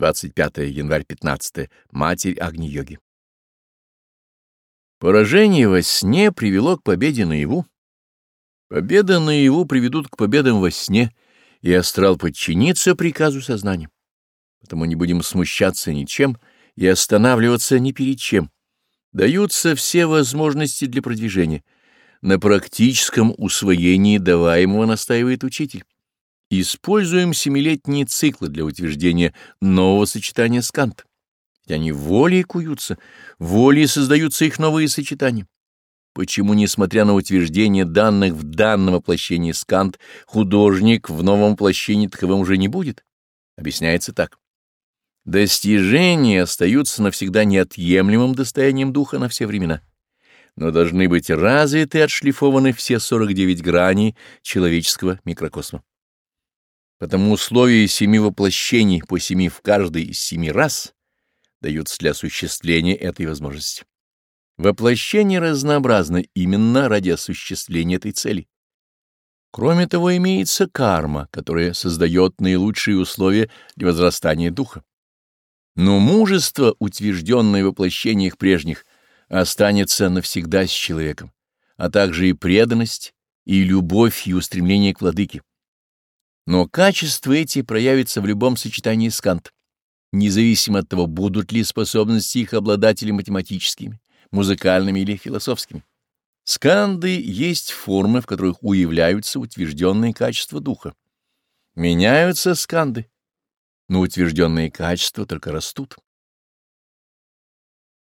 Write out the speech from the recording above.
25 январь 15, Матерь Агни Йоги Поражение во сне привело к победе наяву. Победа наяву приведут к победам во сне, и астрал подчинится приказу сознания. Потому не будем смущаться ничем и останавливаться ни перед чем. Даются все возможности для продвижения. На практическом усвоении даваемого настаивает учитель. Используем семилетние циклы для утверждения нового сочетания скант. Ведь они волей куются, волей создаются их новые сочетания. Почему, несмотря на утверждение данных в данном воплощении скант, художник в новом воплощении таковым уже не будет? Объясняется так. Достижения остаются навсегда неотъемлемым достоянием духа на все времена, но должны быть развиты и отшлифованы все 49 граней человеческого микрокосма. Потому условия семи воплощений по семи в каждый из семи раз даются для осуществления этой возможности. Воплощение разнообразно именно ради осуществления этой цели. Кроме того, имеется карма, которая создает наилучшие условия для возрастания духа. Но мужество, утвержденное в воплощениях прежних, останется навсегда с человеком, а также и преданность, и любовь, и устремление к владыке. Но качества эти проявятся в любом сочетании с Кант, независимо от того, будут ли способности их обладатели математическими, музыкальными или философскими. Сканды есть формы, в которых уявляются утвержденные качества духа. Меняются сканды, но утвержденные качества только растут.